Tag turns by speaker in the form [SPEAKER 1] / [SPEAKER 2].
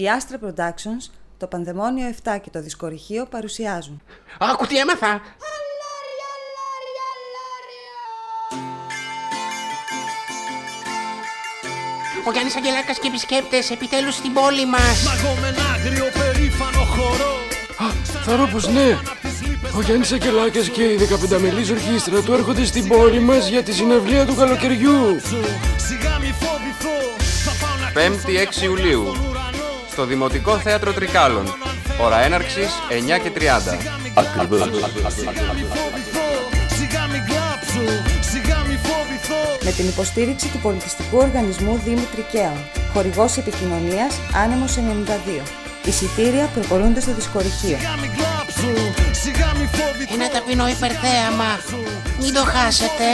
[SPEAKER 1] Η Astra Productions, το Πανδεμόνιο 7 και το Δισκορυχείο παρουσιάζουν.
[SPEAKER 2] Άκου τι έμαθα! Ο Γιάννης Αγγελάκας και επισκέπτες επιτέλους στην πόλη μας.
[SPEAKER 3] Μαγώ με ένα άγριο περήφανο χορό
[SPEAKER 4] Θα ρω πως ναι. Ο Γιάννης Ακελάκας και η 15 μελής ορχήστρα του έρχονται στην πόλη μας για τη συναυλία του καλοκαιριού.
[SPEAKER 3] σου Σιγά μη φοβηθώ Θα πάω να
[SPEAKER 5] 5η 6 Ιουλίου στο Δημοτικό Θέατρο Τρικάλων. Ώρα έναρξης 9 και 30.
[SPEAKER 4] Ακριβώς.
[SPEAKER 3] Σιγά μη φοβηθώ Σιγά μη κλάψω Σιγά μη φοβηθώ
[SPEAKER 1] Με την υποστήριξη του πολιτιστικού οργανισμού Δήμου Τρικαίων. Χορηγός επικοινωνίας Άνεμος 92. Εισιτήρια προπολούνται στο Δισκορυχείο.
[SPEAKER 3] Σιγά μη κλάψω Σιγά μη φοβηθώ
[SPEAKER 2] Ένα ταπεινό υπερθέαμα. Μην το χάσετε.